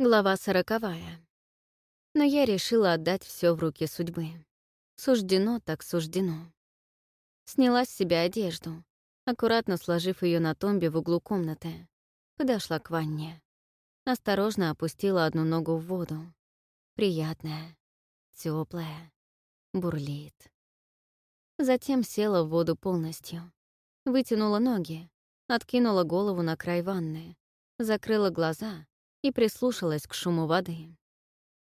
Глава сороковая. Но я решила отдать все в руки судьбы. Суждено так суждено. Сняла с себя одежду, аккуратно сложив ее на тумбе в углу комнаты. Подошла к ванне. Осторожно опустила одну ногу в воду. Приятная, теплая, бурлит. Затем села в воду полностью. Вытянула ноги, откинула голову на край ванны, закрыла глаза и прислушалась к шуму воды.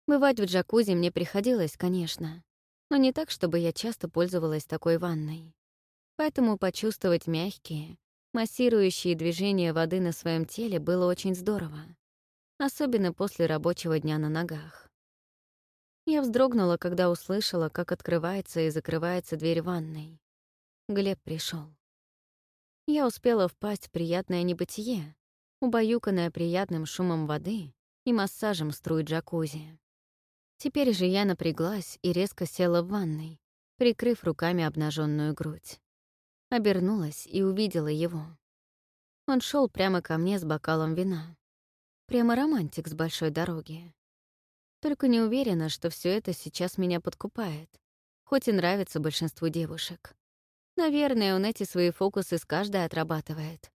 Бывать в джакузи мне приходилось, конечно, но не так, чтобы я часто пользовалась такой ванной. Поэтому почувствовать мягкие, массирующие движения воды на своем теле было очень здорово, особенно после рабочего дня на ногах. Я вздрогнула, когда услышала, как открывается и закрывается дверь ванной. Глеб пришел. Я успела впасть в приятное небытие, убаюканная приятным шумом воды и массажем струй джакузи. Теперь же я напряглась и резко села в ванной, прикрыв руками обнаженную грудь. Обернулась и увидела его. Он шел прямо ко мне с бокалом вина. Прямо романтик с большой дороги. Только не уверена, что все это сейчас меня подкупает, хоть и нравится большинству девушек. Наверное, он эти свои фокусы с каждой отрабатывает,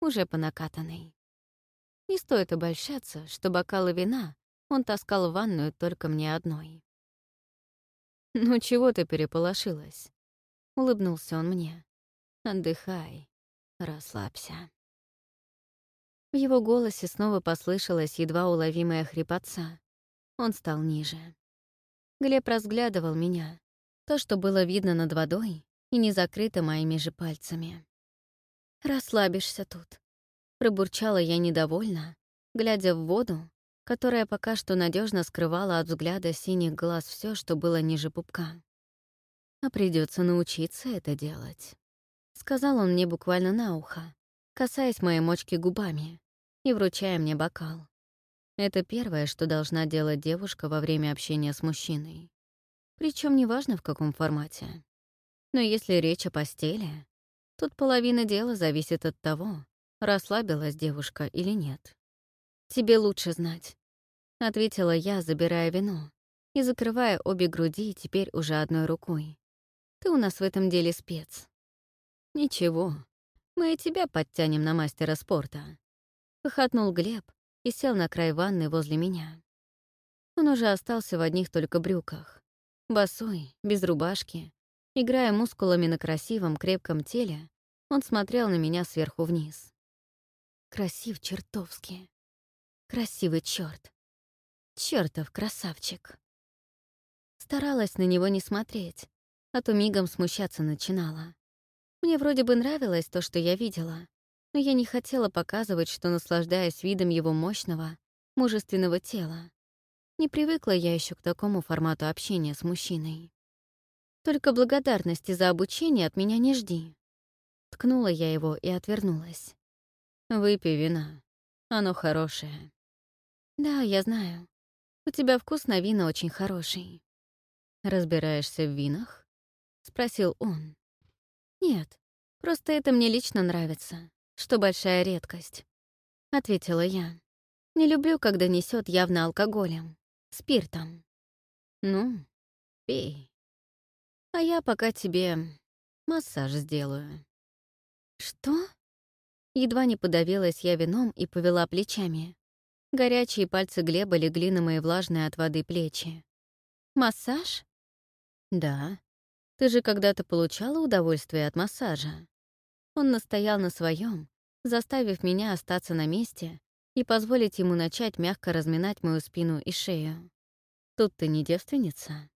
уже по накатанной. Не стоит обольщаться, что бокалы вина он таскал в ванную только мне одной. «Ну чего ты переполошилась?» — улыбнулся он мне. «Отдыхай, расслабься». В его голосе снова послышалась едва уловимая хрипотца. Он стал ниже. Глеб разглядывал меня, то, что было видно над водой и не закрыто моими же пальцами. «Расслабишься тут», Пробурчала я недовольно, глядя в воду, которая пока что надежно скрывала от взгляда синих глаз все, что было ниже пупка. А придется научиться это делать. Сказал он мне буквально на ухо, касаясь моей мочки губами и вручая мне бокал. Это первое, что должна делать девушка во время общения с мужчиной. Причем неважно в каком формате. Но если речь о постели, тут половина дела зависит от того, расслабилась девушка или нет. «Тебе лучше знать», — ответила я, забирая вино и закрывая обе груди теперь уже одной рукой. «Ты у нас в этом деле спец». «Ничего, мы и тебя подтянем на мастера спорта», — хохотнул Глеб и сел на край ванны возле меня. Он уже остался в одних только брюках. Босой, без рубашки, играя мускулами на красивом, крепком теле, он смотрел на меня сверху вниз. Красив чертовски. Красивый черт. Чертов красавчик. Старалась на него не смотреть, а то мигом смущаться начинала. Мне вроде бы нравилось то, что я видела, но я не хотела показывать, что наслаждаюсь видом его мощного, мужественного тела. Не привыкла я еще к такому формату общения с мужчиной. Только благодарности за обучение от меня не жди. Ткнула я его и отвернулась. Выпей вина. Оно хорошее. Да, я знаю. У тебя вкус на вина очень хороший. Разбираешься в винах? Спросил он. Нет, просто это мне лично нравится, что большая редкость. Ответила я. Не люблю, когда несет явно алкоголем, спиртом. Ну, пей. А я пока тебе массаж сделаю. Что? Едва не подавилась я вином и повела плечами. Горячие пальцы Глеба легли на мои влажные от воды плечи. «Массаж?» «Да. Ты же когда-то получала удовольствие от массажа». Он настоял на своем, заставив меня остаться на месте и позволить ему начать мягко разминать мою спину и шею. «Тут ты не девственница?»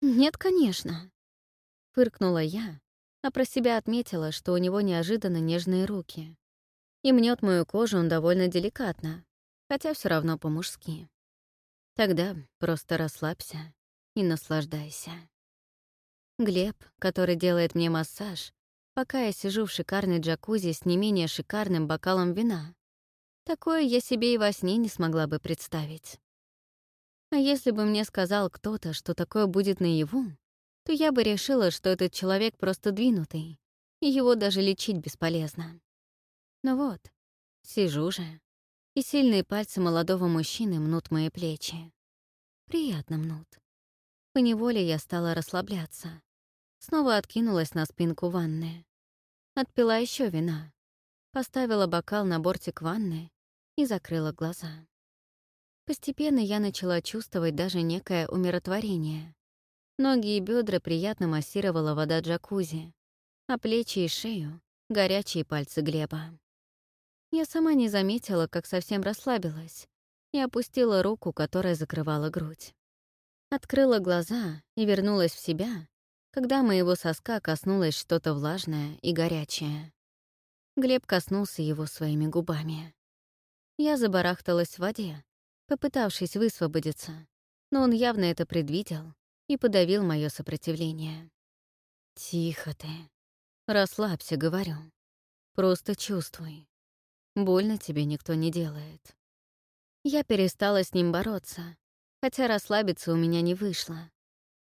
«Нет, конечно», — фыркнула я, а про себя отметила, что у него неожиданно нежные руки. И мнет мою кожу он довольно деликатно, хотя все равно по-мужски. Тогда просто расслабься и наслаждайся. Глеб, который делает мне массаж, пока я сижу в шикарной джакузи с не менее шикарным бокалом вина. Такое я себе и во сне не смогла бы представить. А если бы мне сказал кто-то, что такое будет наяву, то я бы решила, что этот человек просто двинутый, и его даже лечить бесполезно. Но вот, сижу же, и сильные пальцы молодого мужчины мнут мои плечи. Приятно мнут. Поневоле я стала расслабляться. Снова откинулась на спинку ванны. Отпила еще вина. Поставила бокал на бортик ванны и закрыла глаза. Постепенно я начала чувствовать даже некое умиротворение. Ноги и бедра приятно массировала вода джакузи, а плечи и шею — горячие пальцы Глеба. Я сама не заметила, как совсем расслабилась, и опустила руку, которая закрывала грудь. Открыла глаза и вернулась в себя, когда моего соска коснулось что-то влажное и горячее. Глеб коснулся его своими губами. Я забарахталась в воде, попытавшись высвободиться, но он явно это предвидел и подавил мое сопротивление. «Тихо ты. Расслабься, говорю. Просто чувствуй. Больно тебе никто не делает». Я перестала с ним бороться, хотя расслабиться у меня не вышло.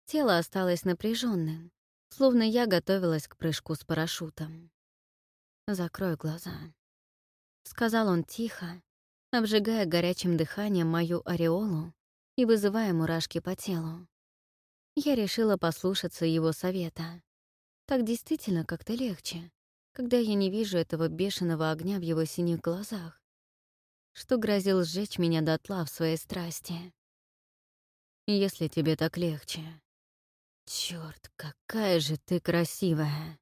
Тело осталось напряженным, словно я готовилась к прыжку с парашютом. «Закрой глаза», — сказал он тихо, обжигая горячим дыханием мою ореолу и вызывая мурашки по телу. Я решила послушаться его совета. Так действительно как-то легче, когда я не вижу этого бешеного огня в его синих глазах, что грозил сжечь меня дотла в своей страсти. Если тебе так легче, Черт, какая же ты красивая.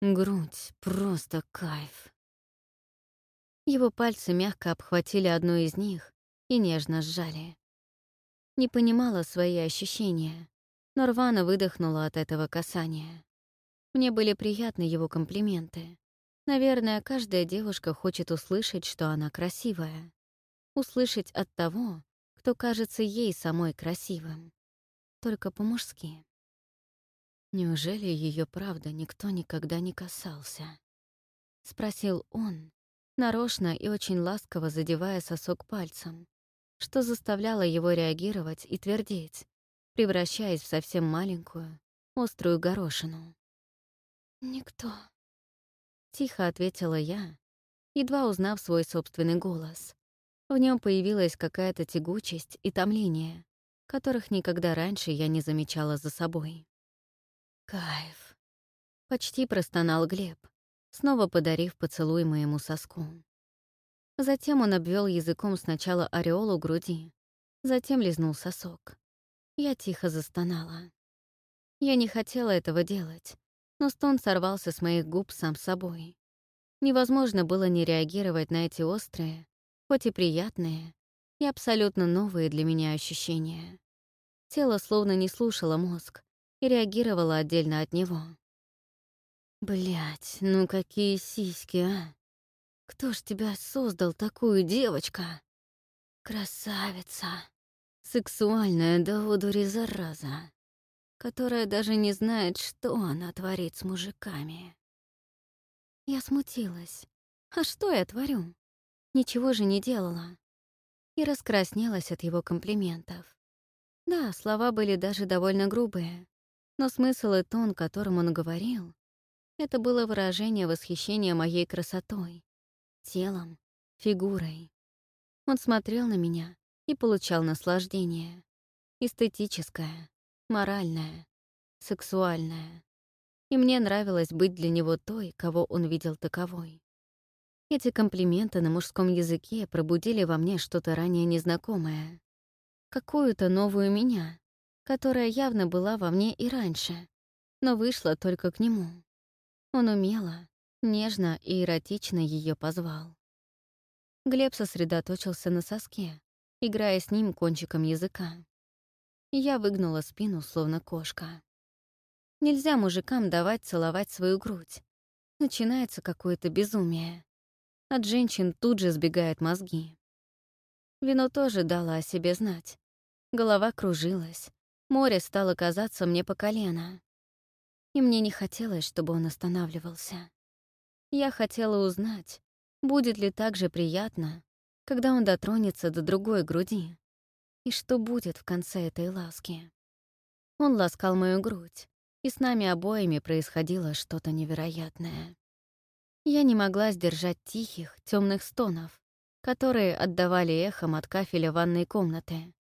Грудь — просто кайф. Его пальцы мягко обхватили одну из них и нежно сжали. Не понимала свои ощущения, но рвано выдохнула от этого касания. Мне были приятны его комплименты. Наверное, каждая девушка хочет услышать, что она красивая. Услышать от того, кто кажется ей самой красивым. Только по-мужски. Неужели ее правда никто никогда не касался? Спросил он, нарочно и очень ласково задевая сосок пальцем, что заставляло его реагировать и твердеть, превращаясь в совсем маленькую, острую горошину. «Никто», — тихо ответила я, едва узнав свой собственный голос. В нем появилась какая-то тягучесть и томление, которых никогда раньше я не замечала за собой. Кайф. Почти простонал Глеб, снова подарив поцелуй моему соску. Затем он обвел языком сначала ореолу груди, затем лизнул сосок. Я тихо застонала. Я не хотела этого делать, но стон сорвался с моих губ сам собой. Невозможно было не реагировать на эти острые, хоть и приятные, и абсолютно новые для меня ощущения. Тело словно не слушало мозг, и реагировала отдельно от него. Блять, ну какие сиськи, а? Кто ж тебя создал такую девочка? Красавица. Сексуальная до одури зараза, которая даже не знает, что она творит с мужиками. Я смутилась. А что я творю? Ничего же не делала. И раскраснелась от его комплиментов. Да, слова были даже довольно грубые, но смысл и тон, которым он говорил, это было выражение восхищения моей красотой, телом, фигурой. Он смотрел на меня и получал наслаждение. Эстетическое, моральное, сексуальное. И мне нравилось быть для него той, кого он видел таковой. Эти комплименты на мужском языке пробудили во мне что-то ранее незнакомое. Какую-то новую меня, которая явно была во мне и раньше, но вышла только к нему. Он умело, нежно и эротично ее позвал. Глеб сосредоточился на соске, играя с ним кончиком языка. Я выгнула спину, словно кошка. Нельзя мужикам давать целовать свою грудь. Начинается какое-то безумие. От женщин тут же сбегают мозги. Вино тоже дало о себе знать. Голова кружилась, Море стало казаться мне по колено. И мне не хотелось, чтобы он останавливался. Я хотела узнать, будет ли так же приятно, когда он дотронется до другой груди, и что будет в конце этой ласки. Он ласкал мою грудь, и с нами обоими происходило что-то невероятное. Я не могла сдержать тихих, темных стонов, которые отдавали эхом от кафеля ванной комнаты.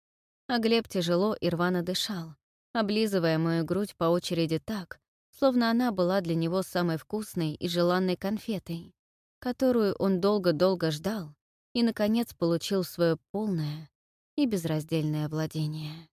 А Глеб тяжело и рвано дышал, облизывая мою грудь по очереди так, словно она была для него самой вкусной и желанной конфетой, которую он долго-долго ждал и, наконец, получил свое полное и безраздельное владение.